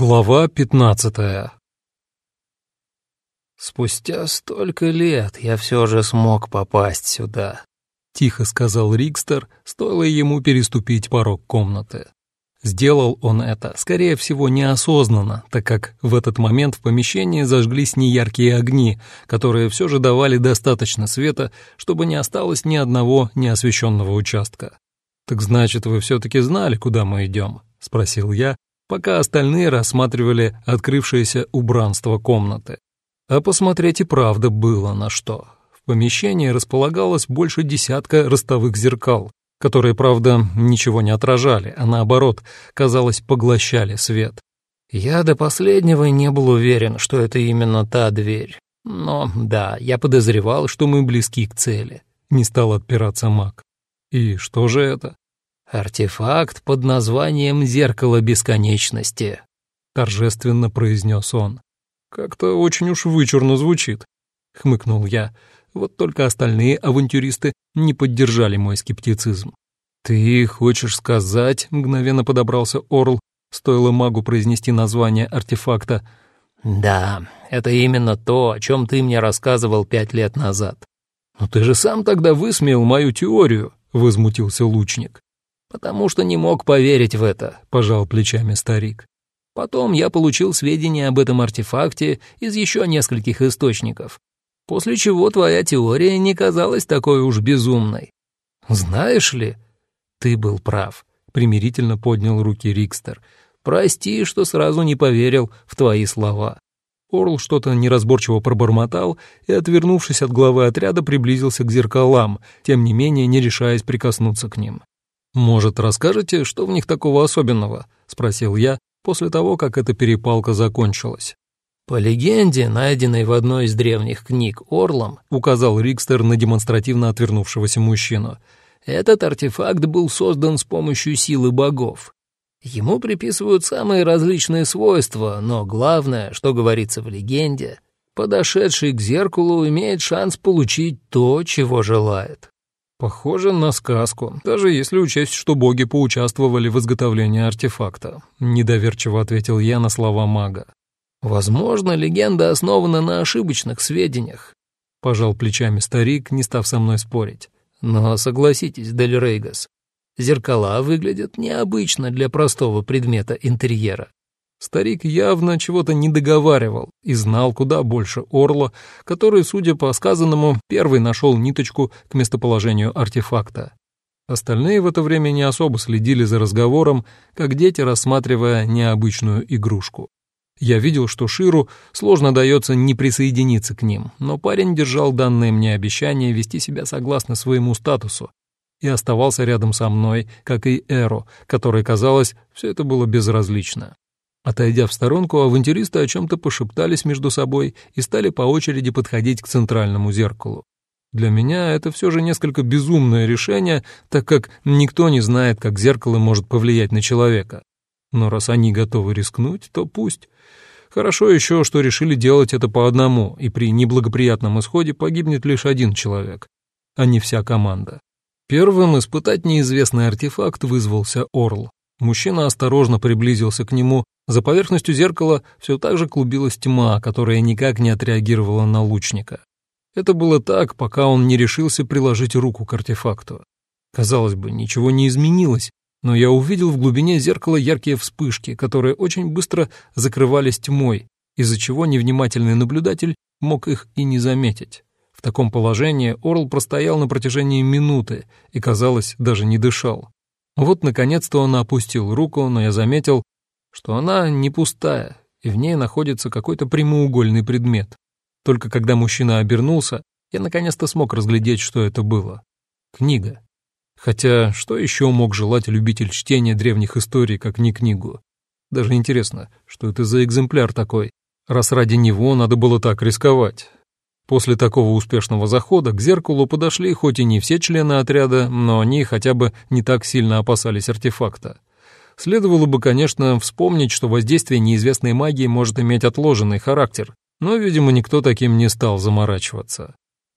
Глава пятнадцатая «Спустя столько лет я все же смог попасть сюда», — тихо сказал Рикстер, стоило ему переступить порог комнаты. Сделал он это, скорее всего, неосознанно, так как в этот момент в помещении зажглись неяркие огни, которые все же давали достаточно света, чтобы не осталось ни одного неосвещенного участка. «Так значит, вы все-таки знали, куда мы идем?» — спросил я, пока остальные рассматривали открывшееся убранство комнаты. А посмотреть и правда было на что. В помещении располагалось больше десятка ростовых зеркал, которые, правда, ничего не отражали, а наоборот, казалось, поглощали свет. Я до последнего не был уверен, что это именно та дверь. Но да, я подозревал, что мы близки к цели. Не стал отпираться маг. И что же это? «Артефакт под названием «Зеркало бесконечности», — торжественно произнес он. «Как-то очень уж вычурно звучит», — хмыкнул я. Вот только остальные авантюристы не поддержали мой скептицизм. «Ты хочешь сказать?» — мгновенно подобрался Орл, стоило магу произнести название артефакта. «Да, это именно то, о чем ты мне рассказывал пять лет назад». «Но ты же сам тогда высмеял мою теорию», — возмутился лучник. «Потому что не мог поверить в это», — пожал плечами старик. «Потом я получил сведения об этом артефакте из еще нескольких источников, после чего твоя теория не казалась такой уж безумной. Знаешь ли, ты был прав», — примирительно поднял руки Рикстер. «Прости, что сразу не поверил в твои слова». Орл что-то неразборчиво пробормотал и, отвернувшись от главы отряда, приблизился к зеркалам, тем не менее не решаясь прикоснуться к ним. «Может, расскажете, что в них такого особенного?» — спросил я после того, как эта перепалка закончилась. «По легенде, найденной в одной из древних книг Орлом», — указал Рикстер на демонстративно отвернувшегося мужчину, «этот артефакт был создан с помощью силы богов. Ему приписывают самые различные свойства, но главное, что говорится в легенде, подошедший к зеркалу имеет шанс получить то, чего желает. Похоже на сказку, даже если учесть, что боги поучаствовали в изготовлении артефакта. Недоверчиво ответил я на слова мага. Возможно, легенда основана на ошибочных сведениях. Пожал плечами старик, не став со мной спорить. Но согласитесь, Дель Рейгас, зеркала выглядят необычно для простого предмета интерьера. Старик явно чего-то не договаривал и знал куда больше Орла, который, судя по сказанному, первый нашел ниточку к местоположению артефакта. Остальные в это время не особо следили за разговором, как дети, рассматривая необычную игрушку. Я видел, что Ширу сложно дается не присоединиться к ним, но парень держал данное мне обещание вести себя согласно своему статусу и оставался рядом со мной, как и Эро, которой, казалось, все это было безразлично. Отойдя в сторонку, авантюристы о чем-то пошептались между собой и стали по очереди подходить к центральному зеркалу. Для меня это все же несколько безумное решение, так как никто не знает, как зеркало может повлиять на человека. Но раз они готовы рискнуть, то пусть. Хорошо еще, что решили делать это по одному, и при неблагоприятном исходе погибнет лишь один человек, а не вся команда. Первым испытать неизвестный артефакт вызвался Орл. Мужчина осторожно приблизился к нему за поверхностью зеркала все так же клубилась тьма, которая никак не отреагировала на лучника. Это было так, пока он не решился приложить руку к артефакту. Казалось бы, ничего не изменилось, но я увидел в глубине зеркала яркие вспышки, которые очень быстро закрывались тьмой, из-за чего невнимательный наблюдатель мог их и не заметить. В таком положении Орл простоял на протяжении минуты и, казалось, даже не дышал. Вот, наконец-то он опустил руку, но я заметил, что она не пустая, и в ней находится какой-то прямоугольный предмет. Только когда мужчина обернулся, я наконец-то смог разглядеть, что это было. Книга. Хотя, что еще мог желать любитель чтения древних историй, как не книгу? Даже интересно, что это за экземпляр такой, раз ради него надо было так рисковать. После такого успешного захода к зеркалу подошли хоть и не все члены отряда, но они хотя бы не так сильно опасались артефакта. Следовало бы, конечно, вспомнить, что воздействие неизвестной магии может иметь отложенный характер, но, видимо, никто таким не стал заморачиваться.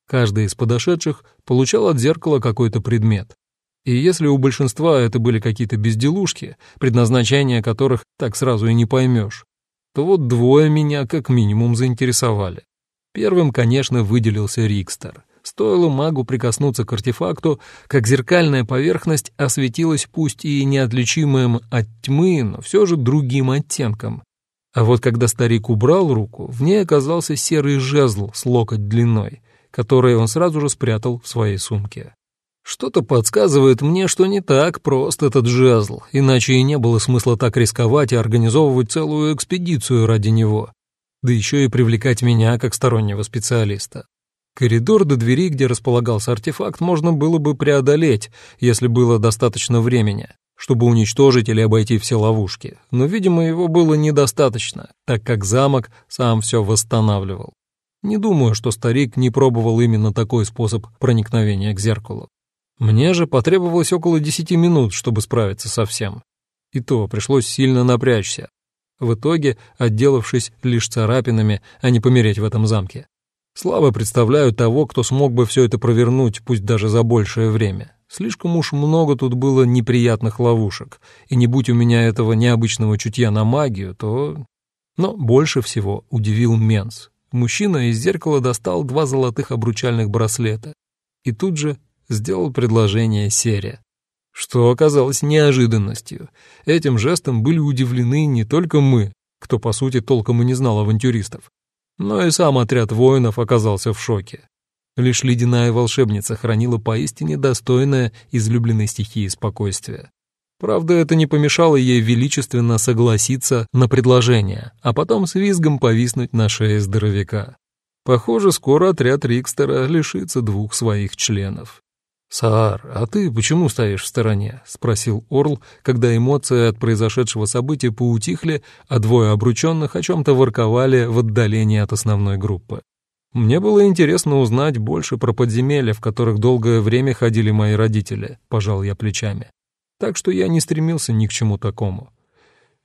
Каждый из подошедших получал от зеркала какой-то предмет. И если у большинства это были какие-то безделушки, предназначение которых так сразу и не поймешь, то вот двое меня как минимум заинтересовали. Первым, конечно, выделился Рикстер. Стоило магу прикоснуться к артефакту, как зеркальная поверхность осветилась пусть и неотличимым от тьмы, но все же другим оттенком. А вот когда старик убрал руку, в ней оказался серый жезл с локоть длиной, который он сразу же спрятал в своей сумке. Что-то подсказывает мне, что не так прост этот жезл, иначе и не было смысла так рисковать и организовывать целую экспедицию ради него, да еще и привлекать меня как стороннего специалиста. Коридор до двери, где располагался артефакт, можно было бы преодолеть, если было достаточно времени, чтобы уничтожить или обойти все ловушки, но, видимо, его было недостаточно, так как замок сам все восстанавливал. Не думаю, что старик не пробовал именно такой способ проникновения к зеркалу. Мне же потребовалось около десяти минут, чтобы справиться со всем. И то пришлось сильно напрячься. В итоге, отделавшись лишь царапинами, а не помереть в этом замке. Слабо представляю того, кто смог бы все это провернуть, пусть даже за большее время. Слишком уж много тут было неприятных ловушек, и не будь у меня этого необычного чутья на магию, то... Но больше всего удивил Менс. Мужчина из зеркала достал два золотых обручальных браслета и тут же сделал предложение Сере. Что оказалось неожиданностью. Этим жестом были удивлены не только мы, кто, по сути, толком и не знал авантюристов, но и сам отряд воинов оказался в шоке. Лишь ледяная волшебница хранила поистине достойное излюбленной стихии спокойствия. Правда, это не помешало ей величественно согласиться на предложение, а потом с визгом повиснуть на шее здоровяка. Похоже, скоро отряд Рикстера лишится двух своих членов. «Саар, а ты почему стоишь в стороне?» — спросил Орл, когда эмоции от произошедшего события поутихли, а двое обрученных о чем-то ворковали в отдалении от основной группы. «Мне было интересно узнать больше про подземелья, в которых долгое время ходили мои родители», — пожал я плечами. «Так что я не стремился ни к чему такому.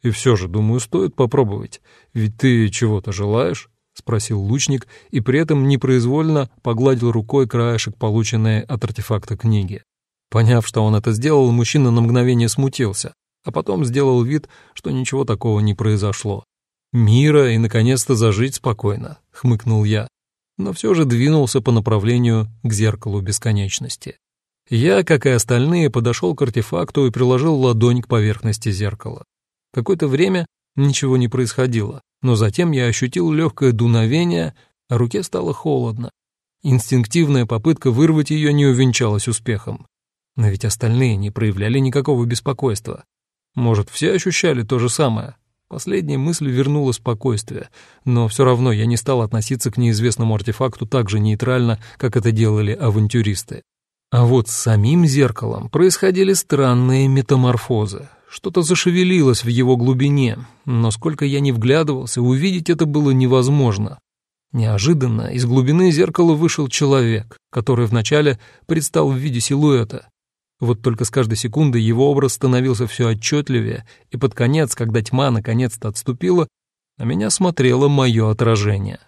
И все же, думаю, стоит попробовать, ведь ты чего-то желаешь?» — спросил лучник и при этом непроизвольно погладил рукой краешек, полученной от артефакта книги. Поняв, что он это сделал, мужчина на мгновение смутился, а потом сделал вид, что ничего такого не произошло. «Мира и, наконец-то, зажить спокойно», — хмыкнул я, но все же двинулся по направлению к зеркалу бесконечности. Я, как и остальные, подошел к артефакту и приложил ладонь к поверхности зеркала. Какое-то время ничего не происходило, но затем я ощутил легкое дуновение, а руке стало холодно. Инстинктивная попытка вырвать ее не увенчалась успехом. Но ведь остальные не проявляли никакого беспокойства. Может, все ощущали то же самое? Последняя мысль вернула спокойствие, но все равно я не стал относиться к неизвестному артефакту так же нейтрально, как это делали авантюристы. А вот с самим зеркалом происходили странные метаморфозы. Что-то зашевелилось в его глубине, но сколько я не вглядывался, увидеть это было невозможно. Неожиданно из глубины зеркала вышел человек, который вначале предстал в виде силуэта. Вот только с каждой секундой его образ становился все отчетливее, и под конец, когда тьма наконец-то отступила, на меня смотрело мое отражение.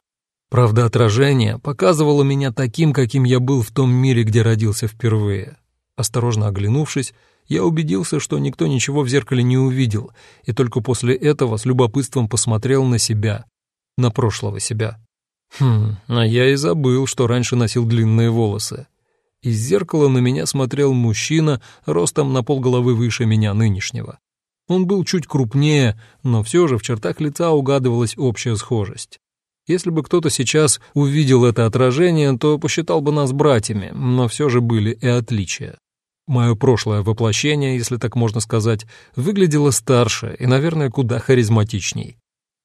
Правда, отражение показывало меня таким, каким я был в том мире, где родился впервые. Осторожно оглянувшись, я убедился, что никто ничего в зеркале не увидел, и только после этого с любопытством посмотрел на себя, на прошлого себя. Хм, а я и забыл, что раньше носил длинные волосы. Из зеркала на меня смотрел мужчина ростом на полголовы выше меня нынешнего. Он был чуть крупнее, но все же в чертах лица угадывалась общая схожесть. Если бы кто-то сейчас увидел это отражение, то посчитал бы нас братьями, но все же были и отличия. Мое прошлое воплощение, если так можно сказать, выглядело старше и, наверное, куда харизматичней.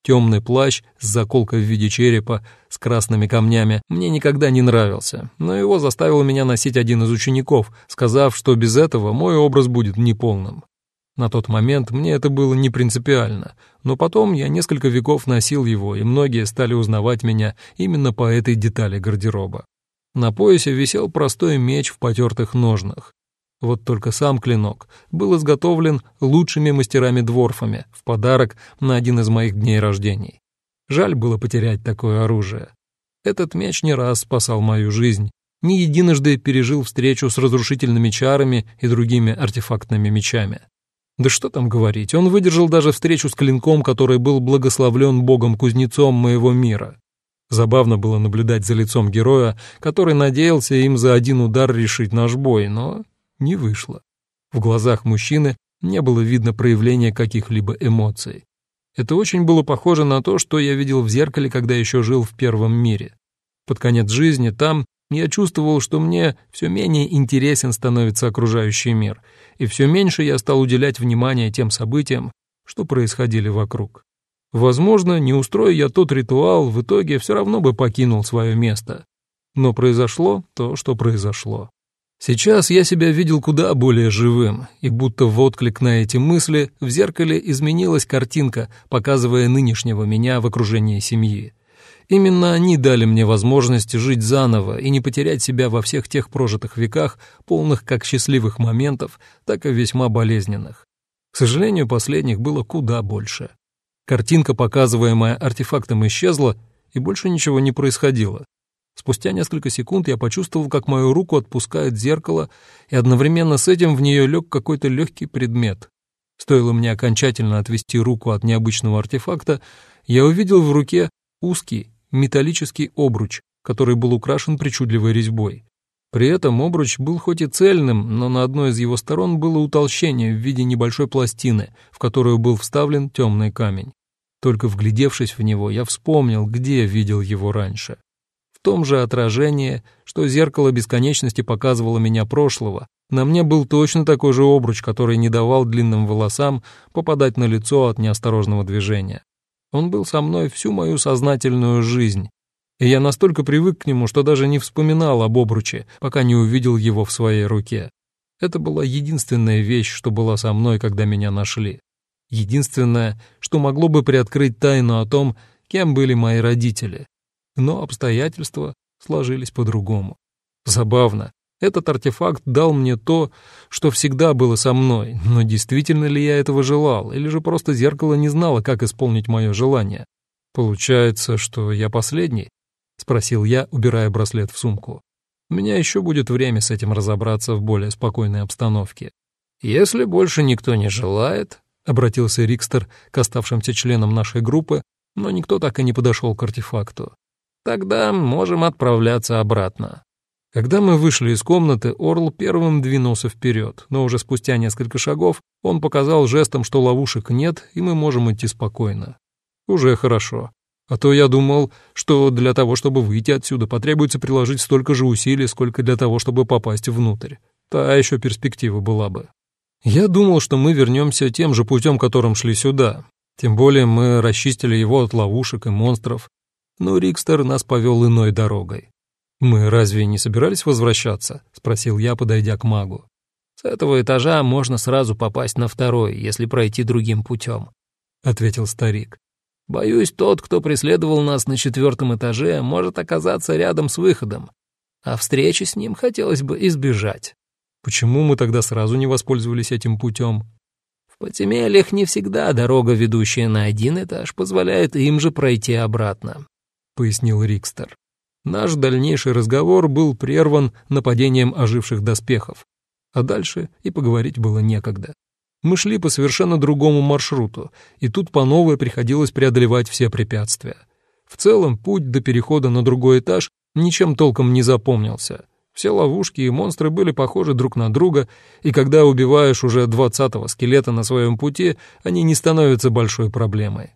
Темный плащ с заколкой в виде черепа с красными камнями мне никогда не нравился, но его заставил меня носить один из учеников, сказав, что без этого мой образ будет неполным. На тот момент мне это было не принципиально, но потом я несколько веков носил его, и многие стали узнавать меня именно по этой детали гардероба. На поясе висел простой меч в потертых ножнах. Вот только сам клинок был изготовлен лучшими мастерами-дворфами в подарок на один из моих дней рождений. Жаль было потерять такое оружие. Этот меч не раз спасал мою жизнь, не единожды пережил встречу с разрушительными чарами и другими артефактными мечами. Да что там говорить, он выдержал даже встречу с клинком, который был благословлен богом-кузнецом моего мира. Забавно было наблюдать за лицом героя, который надеялся им за один удар решить наш бой, но не вышло. В глазах мужчины не было видно проявления каких-либо эмоций. Это очень было похоже на то, что я видел в зеркале, когда еще жил в первом мире. Под конец жизни там я чувствовал, что мне все менее интересен становится окружающий мир, и все меньше я стал уделять внимание тем событиям, что происходили вокруг. Возможно, не устроя я тот ритуал, в итоге все равно бы покинул свое место. Но произошло то, что произошло. Сейчас я себя видел куда более живым, и будто в отклик на эти мысли в зеркале изменилась картинка, показывая нынешнего меня в окружении семьи. Именно они дали мне возможность жить заново и не потерять себя во всех тех прожитых веках, полных как счастливых моментов, так и весьма болезненных. К сожалению, последних было куда больше. Картинка, показываемая артефактом, исчезла, и больше ничего не происходило. Спустя несколько секунд я почувствовал, как мою руку отпускает зеркало, и одновременно с этим в нее лег какой-то легкий предмет. Стоило мне окончательно отвести руку от необычного артефакта, я увидел в руке узкий, металлический обруч, который был украшен причудливой резьбой. При этом обруч был хоть и цельным, но на одной из его сторон было утолщение в виде небольшой пластины, в которую был вставлен темный камень. Только вглядевшись в него, я вспомнил, где видел его раньше. Том же отражении, что зеркало бесконечности показывало меня прошлого, на мне был точно такой же обруч, который не давал длинным волосам попадать на лицо от неосторожного движения. Он был со мной всю мою сознательную жизнь, и я настолько привык к нему, что даже не вспоминал об обруче, пока не увидел его в своей руке. Это была единственная вещь, что была со мной, когда меня нашли. Единственное, что могло бы приоткрыть тайну о том, кем были мои родители. Но обстоятельства сложились по-другому. Забавно, этот артефакт дал мне то, что всегда было со мной, но действительно ли я этого желал, или же просто зеркало не знало, как исполнить мое желание? Получается, что я последний? Спросил я, убирая браслет в сумку. У меня еще будет время с этим разобраться в более спокойной обстановке. Если больше никто не желает, обратился Рикстер к оставшимся членам нашей группы, но никто так и не подошел к артефакту. Тогда можем отправляться обратно. Когда мы вышли из комнаты, Орл первым двинулся вперед, но уже спустя несколько шагов он показал жестом, что ловушек нет, и мы можем идти спокойно. Уже хорошо. А то я думал, что для того, чтобы выйти отсюда, потребуется приложить столько же усилий, сколько для того, чтобы попасть внутрь. Та еще перспектива была бы. Я думал, что мы вернемся тем же путем, которым шли сюда. Тем более мы расчистили его от ловушек и монстров. Но Рикстер нас повел иной дорогой. «Мы разве не собирались возвращаться?» — спросил я, подойдя к магу. «С этого этажа можно сразу попасть на второй, если пройти другим путем», — ответил старик. «Боюсь, тот, кто преследовал нас на четвертом этаже, может оказаться рядом с выходом, а встречи с ним хотелось бы избежать». «Почему мы тогда сразу не воспользовались этим путем?» «В подземельях не всегда дорога, ведущая на один этаж, позволяет им же пройти обратно», — пояснил Рикстер. Наш дальнейший разговор был прерван нападением оживших доспехов, а дальше и поговорить было некогда. Мы шли по совершенно другому маршруту, и тут по новой приходилось преодолевать все препятствия. В целом, путь до перехода на другой этаж ничем толком не запомнился. Все ловушки и монстры были похожи друг на друга, и когда убиваешь уже двадцатого скелета на своем пути, они не становятся большой проблемой.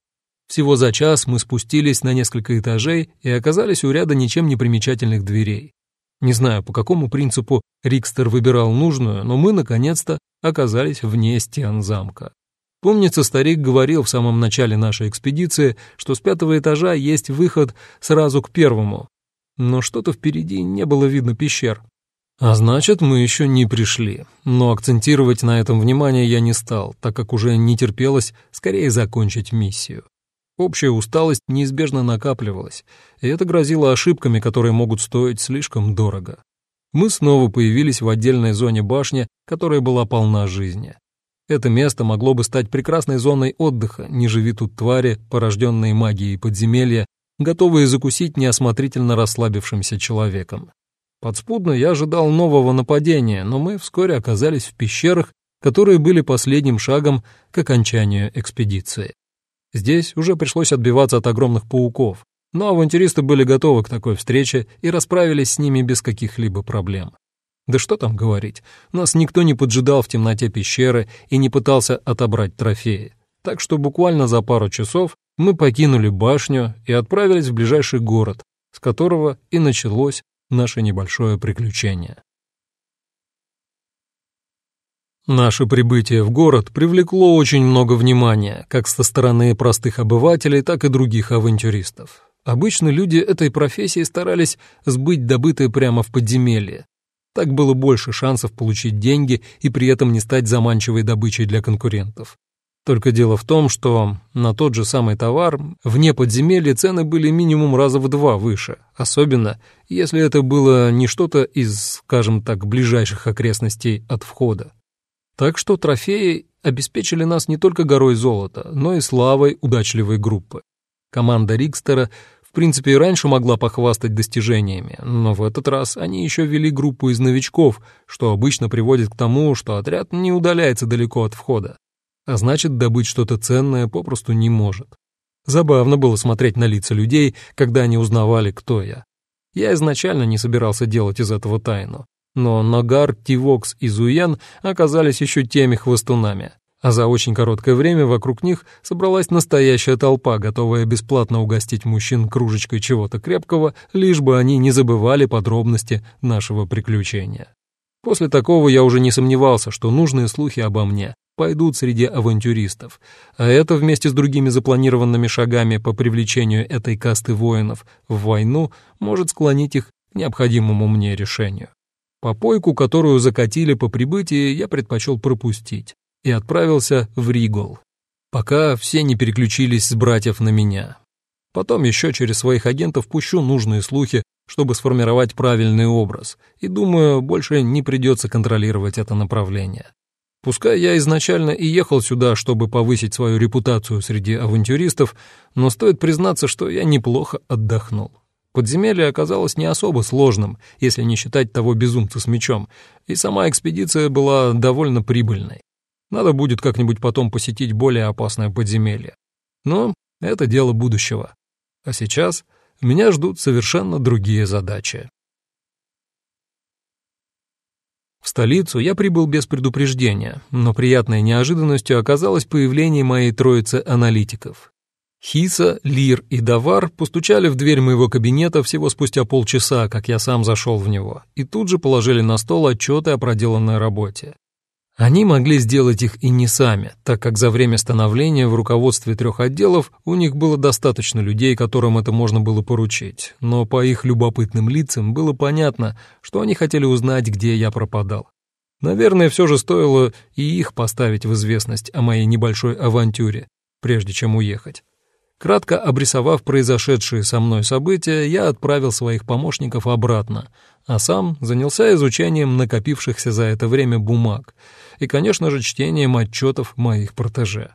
Всего за час мы спустились на несколько этажей и оказались у ряда ничем не примечательных дверей. Не знаю, по какому принципу Рикстер выбирал нужную, но мы, наконец-то, оказались вне стен замка. Помнится, старик говорил в самом начале нашей экспедиции, что с пятого этажа есть выход сразу к первому, но что-то впереди не было видно пещер. А значит, мы еще не пришли, но акцентировать на этом внимание я не стал, так как уже не терпелось скорее закончить миссию. Общая усталость неизбежно накапливалась, и это грозило ошибками, которые могут стоить слишком дорого. Мы снова появились в отдельной зоне башни, которая была полна жизни. Это место могло бы стать прекрасной зоной отдыха, не живи тут твари, порожденные магией подземелья, готовые закусить неосмотрительно расслабившимся человеком. Подспудно я ожидал нового нападения, но мы вскоре оказались в пещерах, которые были последним шагом к окончанию экспедиции. Здесь уже пришлось отбиваться от огромных пауков, но авантюристы были готовы к такой встрече и расправились с ними без каких-либо проблем. Да что там говорить, нас никто не поджидал в темноте пещеры и не пытался отобрать трофеи. Так что буквально за пару часов мы покинули башню и отправились в ближайший город, с которого и началось наше небольшое приключение. Наше прибытие в город привлекло очень много внимания, как со стороны простых обывателей, так и других авантюристов. Обычно люди этой профессии старались сбыть добытое прямо в подземелье. Так было больше шансов получить деньги и при этом не стать заманчивой добычей для конкурентов. Только дело в том, что на тот же самый товар вне подземелья цены были минимум раза в два выше, особенно если это было не что-то из, скажем так, ближайших окрестностей от входа. Так что трофеи обеспечили нас не только горой золота, но и славой удачливой группы. Команда Рикстера в принципе и раньше могла похвастать достижениями, но в этот раз они еще вели группу из новичков, что обычно приводит к тому, что отряд не удаляется далеко от входа, а значит добыть что-то ценное попросту не может. Забавно было смотреть на лица людей, когда они узнавали, кто я. Я изначально не собирался делать из этого тайну, но Нагар, Тивокс и Зуян оказались еще теми хвостунами, а за очень короткое время вокруг них собралась настоящая толпа, готовая бесплатно угостить мужчин кружечкой чего-то крепкого, лишь бы они не забывали подробности нашего приключения. После такого я уже не сомневался, что нужные слухи обо мне пойдут среди авантюристов, а это вместе с другими запланированными шагами по привлечению этой касты воинов в войну может склонить их к необходимому мне решению. Попойку, которую закатили по прибытии, я предпочел пропустить и отправился в Ригол, пока все не переключились с братьев на меня. Потом еще через своих агентов пущу нужные слухи, чтобы сформировать правильный образ, и, думаю, больше не придется контролировать это направление. Пускай я изначально и ехал сюда, чтобы повысить свою репутацию среди авантюристов, но стоит признаться, что я неплохо отдохнул. Подземелье оказалось не особо сложным, если не считать того безумца с мечом, и сама экспедиция была довольно прибыльной. Надо будет как-нибудь потом посетить более опасное подземелье. Но это дело будущего. А сейчас меня ждут совершенно другие задачи. В столицу я прибыл без предупреждения, но приятной неожиданностью оказалось появление моей троицы аналитиков. Хиса, Лир и Давар постучали в дверь моего кабинета всего спустя полчаса, как я сам зашел в него, и тут же положили на стол отчеты о проделанной работе. Они могли сделать их и не сами, так как за время становления в руководстве трех отделов у них было достаточно людей, которым это можно было поручить, но по их любопытным лицам было понятно, что они хотели узнать, где я пропадал. Наверное, все же стоило и их поставить в известность о моей небольшой авантюре, прежде чем уехать. Кратко обрисовав произошедшие со мной события, я отправил своих помощников обратно, а сам занялся изучением накопившихся за это время бумаг и, конечно же, чтением отчетов моих протеже.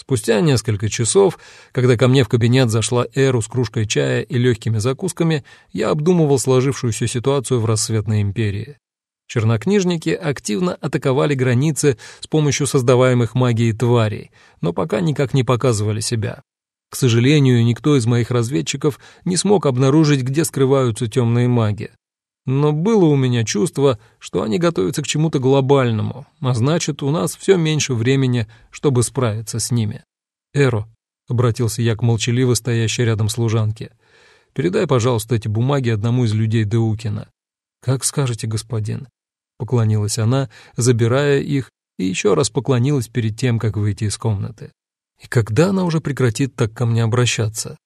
Спустя несколько часов, когда ко мне в кабинет зашла Эру с кружкой чая и легкими закусками, я обдумывал сложившуюся ситуацию в рассветной империи. Чернокнижники активно атаковали границы с помощью создаваемых магией тварей, но пока никак не показывали себя. К сожалению, никто из моих разведчиков не смог обнаружить, где скрываются темные маги. Но было у меня чувство, что они готовятся к чему-то глобальному, а значит, у нас все меньше времени, чтобы справиться с ними. «Эро», — обратился я к молчаливо стоящей рядом служанке, — «передай, пожалуйста, эти бумаги одному из людей Деукина». «Как скажете, господин», — поклонилась она, забирая их, и еще раз поклонилась перед тем, как выйти из комнаты. И когда она уже прекратит так ко мне обращаться?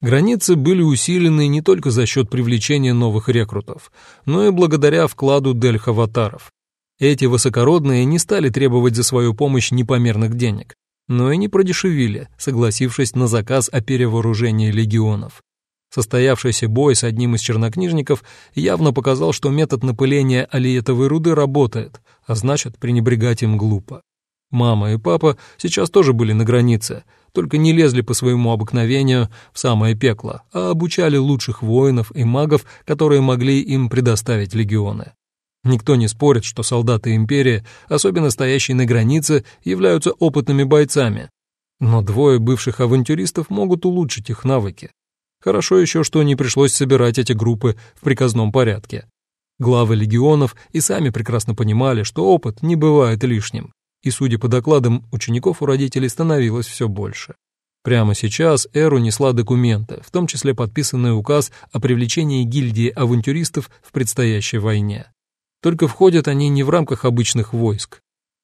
Границы были усилены не только за счет привлечения новых рекрутов, но и благодаря вкладу дельхаватаров. Эти высокородные не стали требовать за свою помощь непомерных денег, но и не продешевили, согласившись на заказ о перевооружении легионов. Состоявшийся бой с одним из чернокнижников явно показал, что метод напыления алиетовой руды работает, а значит, пренебрегать им глупо. Мама и папа сейчас тоже были на границе, только не лезли по своему обыкновению в самое пекло, а обучали лучших воинов и магов, которые могли им предоставить легионы. Никто не спорит, что солдаты империи, особенно стоящие на границе, являются опытными бойцами. Но двое бывших авантюристов могут улучшить их навыки. Хорошо еще, что не пришлось собирать эти группы в приказном порядке. Главы легионов и сами прекрасно понимали, что опыт не бывает лишним, и, судя по докладам, учеников у родителей становилось все больше. Прямо сейчас Эру несла документы, в том числе подписанный указ о привлечении гильдии авантюристов в предстоящей войне. Только входят они не в рамках обычных войск,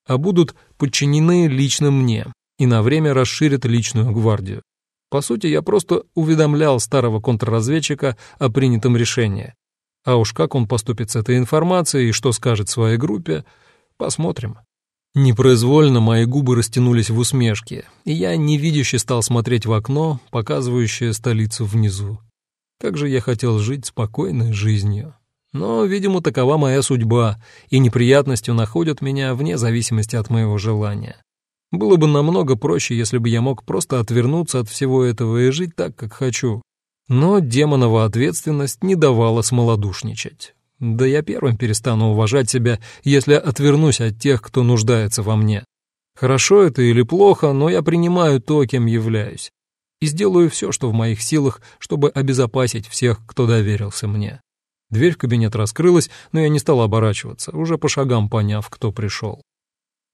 а будут подчинены лично мне и на время расширят личную гвардию. По сути, я просто уведомлял старого контрразведчика о принятом решении. А уж как он поступит с этой информацией и что скажет своей группе, посмотрим. Непроизвольно мои губы растянулись в усмешке, и я невидяще стал смотреть в окно, показывающее столицу внизу. Как же я хотел жить спокойной жизнью. Но, видимо, такова моя судьба, и неприятностью находят меня вне зависимости от моего желания. Было бы намного проще, если бы я мог просто отвернуться от всего этого и жить так, как хочу. Но демонова ответственность не давала смолодушничать. Да я первым перестану уважать себя, если отвернусь от тех, кто нуждается во мне. Хорошо это или плохо, но я принимаю то, кем являюсь. И сделаю все, что в моих силах, чтобы обезопасить всех, кто доверился мне. Дверь в кабинет раскрылась, но я не стал оборачиваться, уже по шагам поняв, кто пришел.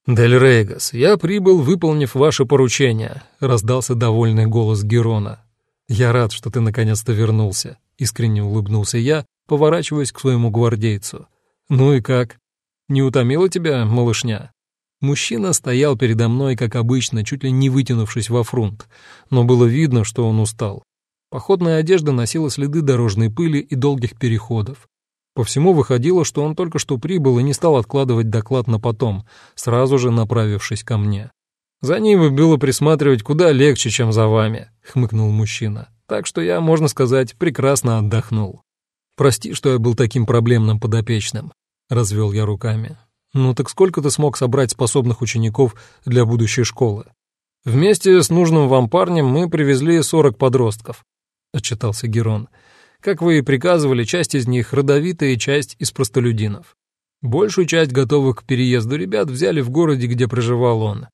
«Дель Рейгас, я прибыл, выполнив ваше поручение», — раздался довольный голос Герона. «Я рад, что ты наконец-то вернулся», — искренне улыбнулся я, поворачиваясь к своему гвардейцу. «Ну и как? Не утомила тебя, малышня?» Мужчина стоял передо мной, как обычно, чуть ли не вытянувшись во фрунт, но было видно, что он устал. Походная одежда носила следы дорожной пыли и долгих переходов. По всему выходило, что он только что прибыл и не стал откладывать доклад на потом, сразу же направившись ко мне. «За ним было присматривать куда легче, чем за вами», — хмыкнул мужчина. «Так что я, можно сказать, прекрасно отдохнул». «Прости, что я был таким проблемным подопечным», — развел я руками. «Ну так сколько ты смог собрать способных учеников для будущей школы?» «Вместе с нужным вам парнем мы привезли сорок подростков. — отчитался Герон. «Как вы и приказывали, часть из них родовитая часть из простолюдинов. Большую часть готовых к переезду ребят взяли в городе, где проживал он.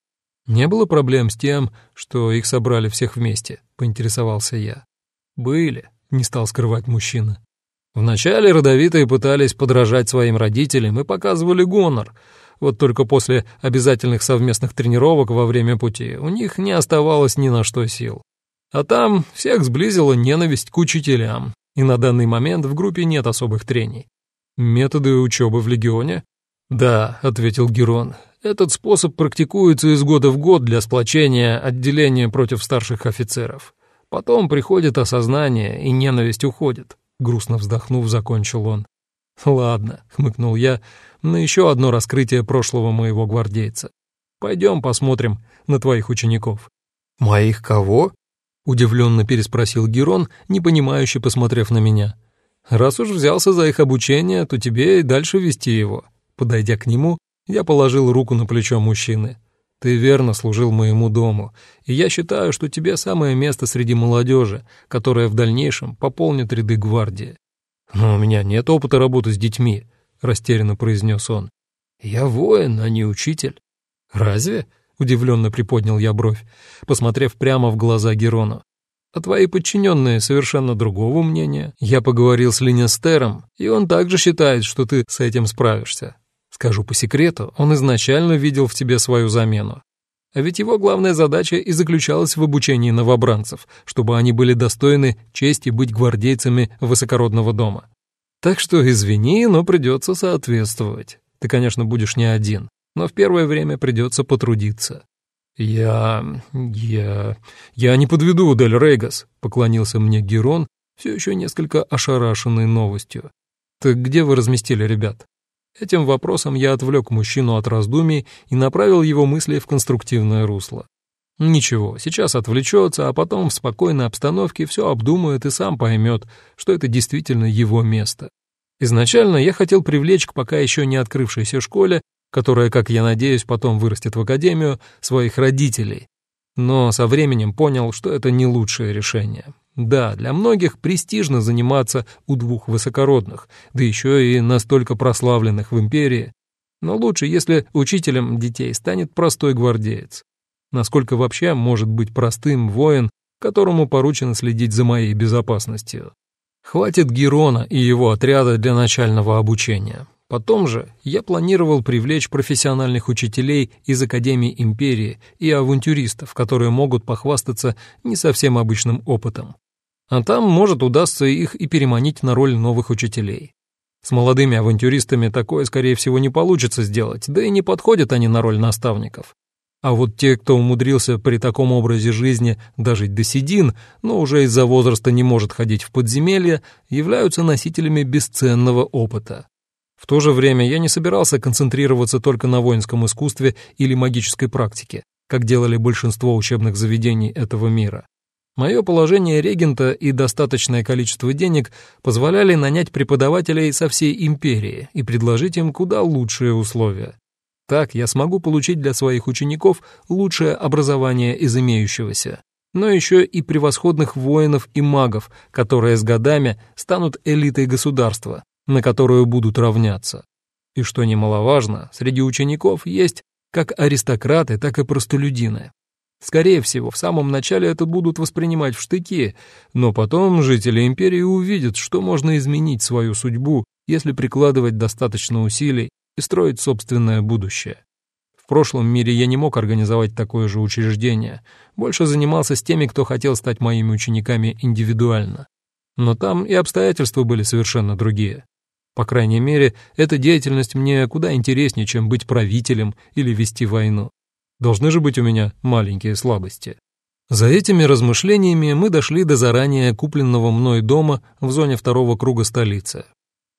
Не было проблем с тем, что их собрали всех вместе», — поинтересовался я. «Были», — не стал скрывать мужчина. Вначале родовитые пытались подражать своим родителям и показывали гонор. Вот только после обязательных совместных тренировок во время пути у них не оставалось ни на что сил. А там всех сблизила ненависть к учителям, и на данный момент в группе нет особых трений. Методы учебы в Легионе? Да, ответил Герон. Этот способ практикуется из года в год для сплочения отделения против старших офицеров. Потом приходит осознание, и ненависть уходит. Грустно вздохнув, закончил он. «Ладно», — хмыкнул я, — «на еще одно раскрытие прошлого моего гвардейца. Пойдем посмотрим на твоих учеников». «Моих кого?» — удивленно переспросил Герон, непонимающе посмотрев на меня. «Раз уж взялся за их обучение, то тебе и дальше вести его». Подойдя к нему, я положил руку на плечо мужчины. «Ты верно служил моему дому, и я считаю, что тебе самое место среди молодежи, которая в дальнейшем пополнит ряды гвардии». «Но у меня нет опыта работы с детьми», — растерянно произнес он. «Я воин, а не учитель». «Разве?» — удивленно приподнял я бровь, посмотрев прямо в глаза Герону. «А твои подчиненные совершенно другого мнения. Я поговорил с Линестером, и он также считает, что ты с этим справишься. Скажу по секрету, он изначально видел в тебе свою замену. А ведь его главная задача и заключалась в обучении новобранцев, чтобы они были достойны чести быть гвардейцами высокородного дома. Так что извини, но придется соответствовать. Ты, конечно, будешь не один но в первое время придется потрудиться. «Я... я... я не подведу, Дель Рейгас», — поклонился мне Герон, все еще несколько ошарашенный новостью. «Так где вы разместили ребят?» Этим вопросом я отвлек мужчину от раздумий и направил его мысли в конструктивное русло. Ничего, сейчас отвлечется, а потом в спокойной обстановке все обдумает и сам поймет, что это действительно его место. Изначально я хотел привлечь к пока еще не открывшейся школе которая, как я надеюсь, потом вырастет в академию, своих родителей. Но со временем понял, что это не лучшее решение. Да, для многих престижно заниматься у двух высокородных, да еще и настолько прославленных в империи. Но лучше, если учителем детей станет простой гвардеец. Насколько вообще может быть простым воин, которому поручено следить за моей безопасностью? Хватит Герона и его отряда для начального обучения. Потом же я планировал привлечь профессиональных учителей из Академии Империи и авантюристов, которые могут похвастаться не совсем обычным опытом. А там, может, удастся их и переманить на роль новых учителей. С молодыми авантюристами такое, скорее всего, не получится сделать, да и не подходят они на роль наставников. А вот те, кто умудрился при таком образе жизни дожить до седин, но уже из-за возраста не может ходить в подземелье, являются носителями бесценного опыта. В то же время я не собирался концентрироваться только на воинском искусстве или магической практике, как делали большинство учебных заведений этого мира. Мое положение регента и достаточное количество денег позволяли нанять преподавателей со всей империи и предложить им куда лучшие условия. Так я смогу получить для своих учеников лучшее образование из имеющегося, но еще и превосходных воинов и магов, которые с годами станут элитой государства, на которую будут равняться. И что немаловажно, среди учеников есть как аристократы, так и простолюдины. Скорее всего, в самом начале это будут воспринимать в штыки, но потом жители империи увидят, что можно изменить свою судьбу, если прикладывать достаточно усилий и строить собственное будущее. В прошлом мире я не мог организовать такое же учреждение, больше занимался с теми, кто хотел стать моими учениками индивидуально. Но там и обстоятельства были совершенно другие. По крайней мере, эта деятельность мне куда интереснее, чем быть правителем или вести войну. Должны же быть у меня маленькие слабости. За этими размышлениями мы дошли до заранее купленного мной дома в зоне второго круга столицы.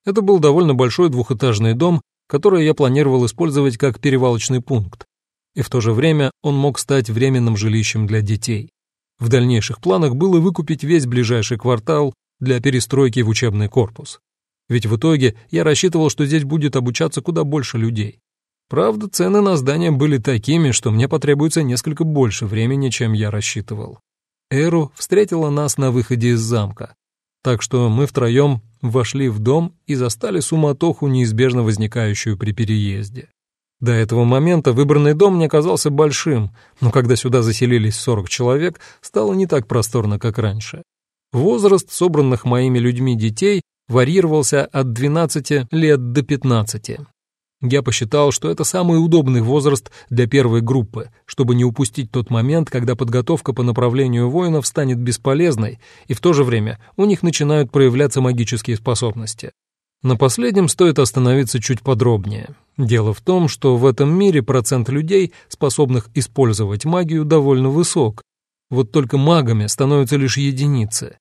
Это был довольно большой двухэтажный дом, который я планировал использовать как перевалочный пункт. И в то же время он мог стать временным жилищем для детей. В дальнейших планах было выкупить весь ближайший квартал для перестройки в учебный корпус. Ведь в итоге я рассчитывал, что здесь будет обучаться куда больше людей. Правда, цены на здания были такими, что мне потребуется несколько больше времени, чем я рассчитывал. Эру встретила нас на выходе из замка, так что мы втроем вошли в дом и застали суматоху, неизбежно возникающую при переезде. До этого момента выбранный дом не оказался большим, но когда сюда заселились 40 человек, стало не так просторно, как раньше. Возраст собранных моими людьми детей варьировался от 12 лет до 15. Я посчитал, что это самый удобный возраст для первой группы, чтобы не упустить тот момент, когда подготовка по направлению воинов станет бесполезной, и в то же время у них начинают проявляться магические способности. На последнем стоит остановиться чуть подробнее. Дело в том, что в этом мире процент людей, способных использовать магию, довольно высок. Вот только магами становятся лишь единицы.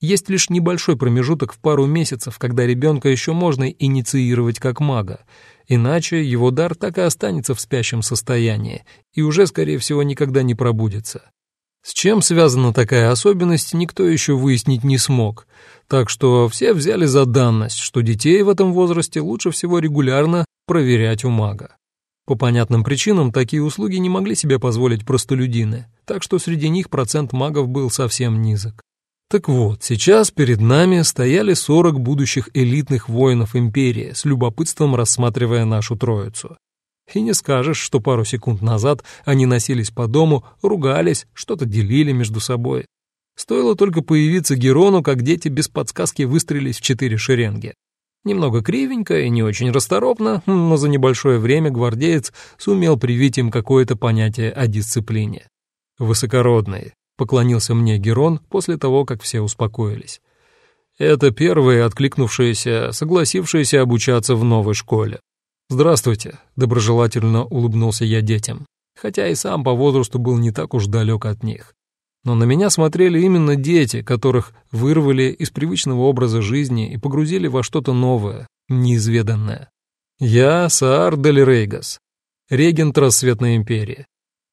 Есть лишь небольшой промежуток в пару месяцев, когда ребенка еще можно инициировать как мага, иначе его дар так и останется в спящем состоянии и уже, скорее всего, никогда не пробудется. С чем связана такая особенность, никто еще выяснить не смог, так что все взяли за данность, что детей в этом возрасте лучше всего регулярно проверять у мага. По понятным причинам такие услуги не могли себе позволить простолюдины, так что среди них процент магов был совсем низок. Так вот, сейчас перед нами стояли 40 будущих элитных воинов империи, с любопытством рассматривая нашу троицу. И не скажешь, что пару секунд назад они носились по дому, ругались, что-то делили между собой. Стоило только появиться Герону, как дети без подсказки выстрелились в четыре шеренги. Немного кривенько и не очень расторопно, но за небольшое время гвардеец сумел привить им какое-то понятие о дисциплине. Высокородные, поклонился мне Герон после того, как все успокоились. Это первые откликнувшиеся, согласившиеся обучаться в новой школе. «Здравствуйте», — доброжелательно улыбнулся я детям, хотя и сам по возрасту был не так уж далек от них. Но на меня смотрели именно дети, которых вырвали из привычного образа жизни и погрузили во что-то новое, неизведанное. Я Саар Дель Рейгас, регент Рассветной Империи,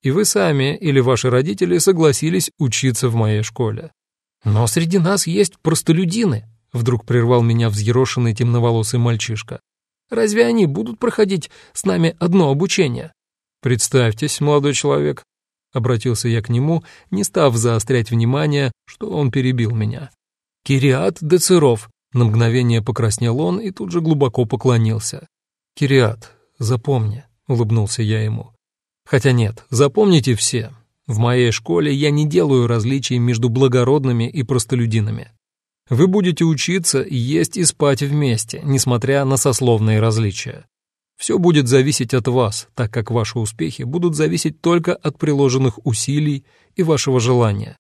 и вы сами или ваши родители согласились учиться в моей школе. Но среди нас есть простолюдины, вдруг прервал меня взъерошенный темноволосый мальчишка. Разве они будут проходить с нами одно обучение? Представьтесь, молодой человек. Обратился я к нему, не став заострять внимание, что он перебил меня. «Кириат Децеров», — на мгновение покраснел он и тут же глубоко поклонился. «Кириат, запомни», — улыбнулся я ему. «Хотя нет, запомните все. В моей школе я не делаю различий между благородными и простолюдинами. Вы будете учиться, есть и спать вместе, несмотря на сословные различия. Все будет зависеть от вас, так как ваши успехи будут зависеть только от приложенных усилий и вашего желания.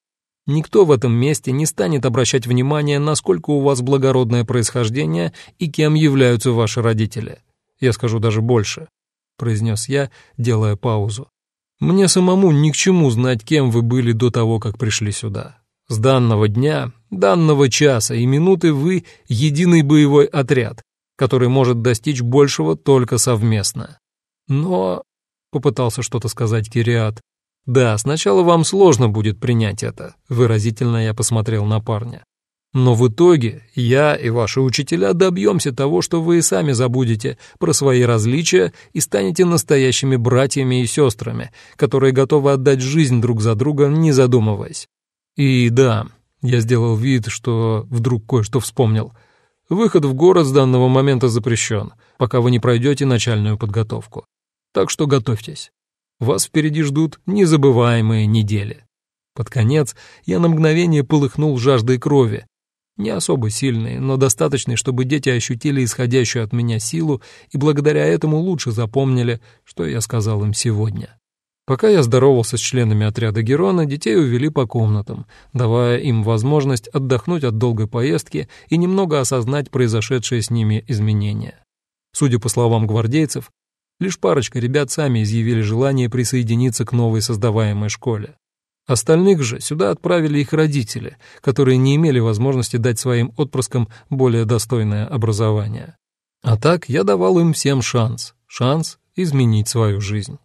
Никто в этом месте не станет обращать внимание, насколько у вас благородное происхождение и кем являются ваши родители. Я скажу даже больше, — произнес я, делая паузу. Мне самому ни к чему знать, кем вы были до того, как пришли сюда. С данного дня, данного часа и минуты вы — единый боевой отряд, который может достичь большего только совместно. Но, — попытался что-то сказать Кириат, — да, сначала вам сложно будет принять это, — выразительно я посмотрел на парня. Но в итоге я и ваши учителя добьемся того, что вы и сами забудете про свои различия и станете настоящими братьями и сестрами, которые готовы отдать жизнь друг за друга, не задумываясь. И да, я сделал вид, что вдруг кое-что вспомнил — Выход в город с данного момента запрещен, пока вы не пройдете начальную подготовку. Так что готовьтесь. Вас впереди ждут незабываемые недели. Под конец я на мгновение полыхнул жаждой крови. Не особо сильной, но достаточной, чтобы дети ощутили исходящую от меня силу и благодаря этому лучше запомнили, что я сказал им сегодня. Пока я здоровался с членами отряда Герона, детей увели по комнатам, давая им возможность отдохнуть от долгой поездки и немного осознать произошедшие с ними изменения. Судя по словам гвардейцев, лишь парочка ребят сами изъявили желание присоединиться к новой создаваемой школе. Остальных же сюда отправили их родители, которые не имели возможности дать своим отпрыскам более достойное образование. А так я давал им всем шанс, шанс изменить свою жизнь.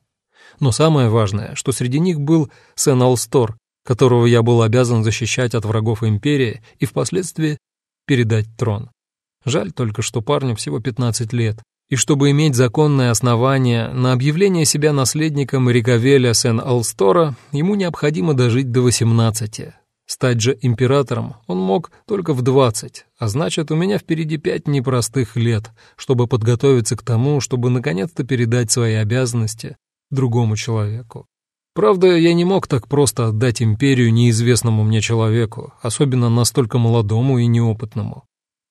Но самое важное, что среди них был Сен Алстор, которого я был обязан защищать от врагов империи и впоследствии передать трон. Жаль только, что парню всего 15 лет, и чтобы иметь законное основание на объявление себя наследником Рикавеля Сен-Алстора, ему необходимо дожить до 18. Стать же императором он мог только в 20, а значит, у меня впереди пять непростых лет, чтобы подготовиться к тому, чтобы наконец-то передать свои обязанности другому человеку. Правда, я не мог так просто отдать империю неизвестному мне человеку, особенно настолько молодому и неопытному.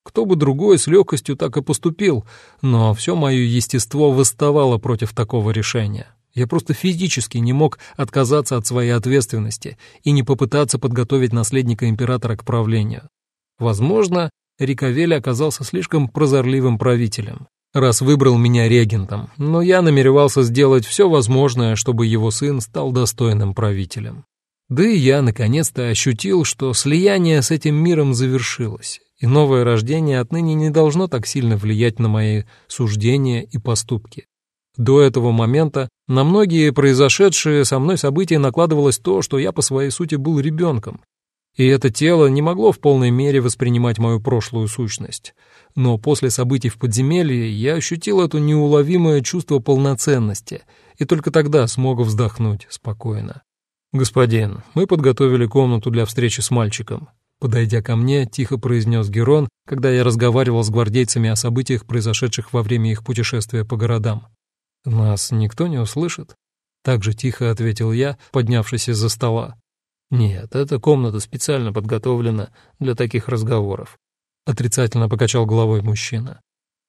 Кто бы другой с легкостью так и поступил, но все мое естество восставало против такого решения. Я просто физически не мог отказаться от своей ответственности и не попытаться подготовить наследника императора к правлению. Возможно, Риковель оказался слишком прозорливым правителем раз выбрал меня регентом, но я намеревался сделать все возможное, чтобы его сын стал достойным правителем. Да и я наконец-то ощутил, что слияние с этим миром завершилось, и новое рождение отныне не должно так сильно влиять на мои суждения и поступки. До этого момента на многие произошедшие со мной события накладывалось то, что я по своей сути был ребенком, и это тело не могло в полной мере воспринимать мою прошлую сущность — но после событий в подземелье я ощутил это неуловимое чувство полноценности и только тогда смог вздохнуть спокойно. «Господин, мы подготовили комнату для встречи с мальчиком», Подойдя ко мне, тихо произнес Герон, когда я разговаривал с гвардейцами о событиях, произошедших во время их путешествия по городам. «Нас никто не услышит?» Так же тихо ответил я, поднявшись из-за стола. «Нет, эта комната специально подготовлена для таких разговоров отрицательно покачал головой мужчина.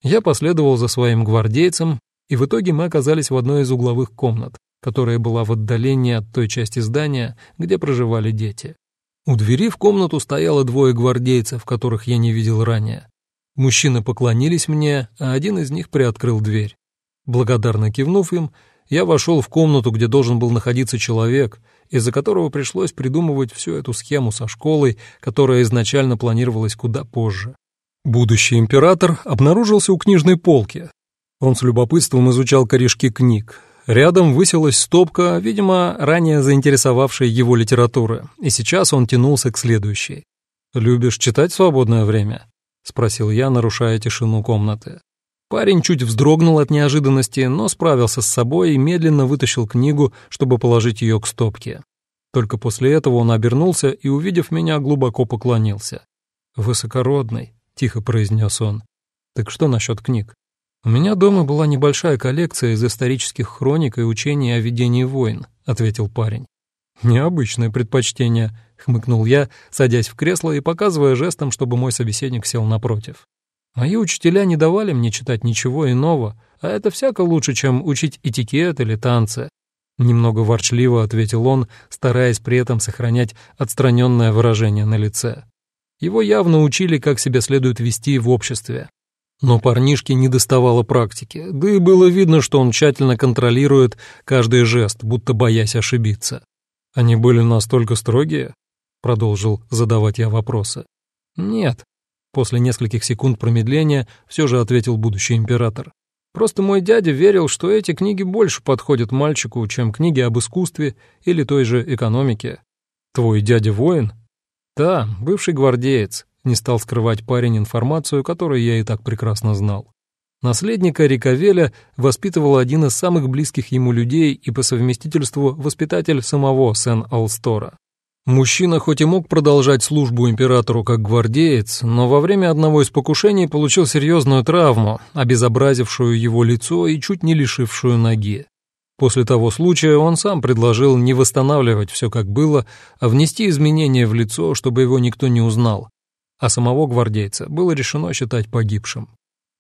Я последовал за своим гвардейцем, и в итоге мы оказались в одной из угловых комнат, которая была в отдалении от той части здания, где проживали дети. У двери в комнату стояло двое гвардейцев, которых я не видел ранее. Мужчины поклонились мне, а один из них приоткрыл дверь. Благодарно кивнув им, я вошел в комнату, где должен был находиться человек, из-за которого пришлось придумывать всю эту схему со школой, которая изначально планировалась куда позже. Будущий император обнаружился у книжной полки. Он с любопытством изучал корешки книг. Рядом высилась стопка, видимо, ранее заинтересовавшей его литературы, и сейчас он тянулся к следующей. «Любишь читать в свободное время?» — спросил я, нарушая тишину комнаты. Парень чуть вздрогнул от неожиданности, но справился с собой и медленно вытащил книгу, чтобы положить ее к стопке. Только после этого он обернулся и, увидев меня, глубоко поклонился. «Высокородный», — тихо произнес он. «Так что насчет книг?» «У меня дома была небольшая коллекция из исторических хроник и учений о ведении войн», — ответил парень. «Необычное предпочтение», — хмыкнул я, садясь в кресло и показывая жестом, чтобы мой собеседник сел напротив. «Мои учителя не давали мне читать ничего иного, а это всяко лучше, чем учить этикет или танцы». Немного ворчливо ответил он, стараясь при этом сохранять отстраненное выражение на лице. Его явно учили, как себя следует вести в обществе. Но парнишке не доставало практики, да и было видно, что он тщательно контролирует каждый жест, будто боясь ошибиться. «Они были настолько строгие?» — продолжил задавать я вопросы. «Нет», — после нескольких секунд промедления все же ответил будущий император. «Просто мой дядя верил, что эти книги больше подходят мальчику, чем книги об искусстве или той же экономике». «Твой дядя воин?» «Да, бывший гвардеец», — не стал скрывать парень информацию, которую я и так прекрасно знал. Наследника Рикавеля воспитывал один из самых близких ему людей и по совместительству воспитатель самого Сен-Алстора. Мужчина хоть и мог продолжать службу императору как гвардеец, но во время одного из покушений получил серьезную травму, обезобразившую его лицо и чуть не лишившую ноги. После того случая он сам предложил не восстанавливать все как было, а внести изменения в лицо, чтобы его никто не узнал, а самого гвардейца было решено считать погибшим.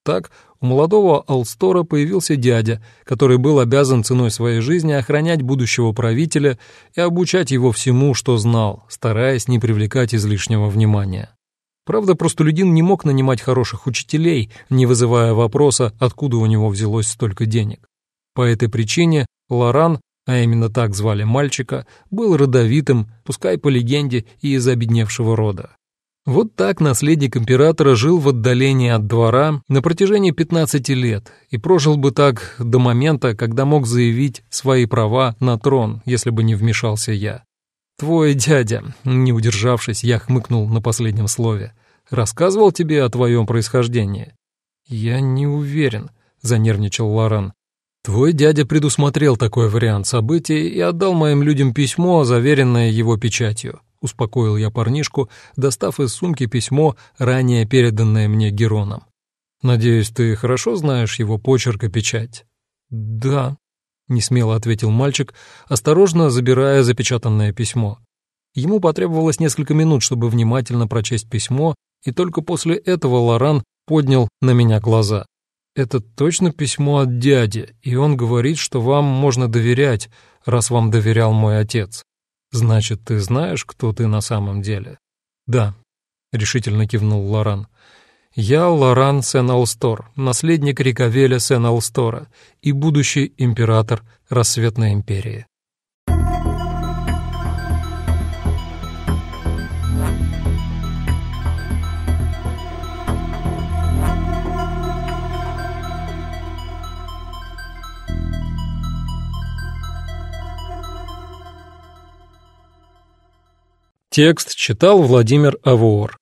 Так, у молодого Алстора появился дядя, который был обязан ценой своей жизни охранять будущего правителя и обучать его всему, что знал, стараясь не привлекать излишнего внимания. Правда, простолюдин не мог нанимать хороших учителей, не вызывая вопроса, откуда у него взялось столько денег. По этой причине Лоран, а именно так звали мальчика, был родовитым, пускай по легенде, и из обедневшего рода. Вот так наследник императора жил в отдалении от двора на протяжении 15 лет и прожил бы так до момента, когда мог заявить свои права на трон, если бы не вмешался я. «Твой дядя», не удержавшись, я хмыкнул на последнем слове, «рассказывал тебе о твоем происхождении?» «Я не уверен», — занервничал Лоран. «Твой дядя предусмотрел такой вариант событий и отдал моим людям письмо, заверенное его печатью. — успокоил я парнишку, достав из сумки письмо, ранее переданное мне Героном. «Надеюсь, ты хорошо знаешь его почерк и печать?» «Да», — несмело ответил мальчик, осторожно забирая запечатанное письмо. Ему потребовалось несколько минут, чтобы внимательно прочесть письмо, и только после этого Лоран поднял на меня глаза. «Это точно письмо от дяди, и он говорит, что вам можно доверять, раз вам доверял мой отец». «Значит, ты знаешь, кто ты на самом деле?» «Да», — решительно кивнул Лоран. «Я Лоран Сен-Алстор, наследник Рикавеля Сен-Алстора и будущий император Рассветной империи». Текст читал Владимир Авуор.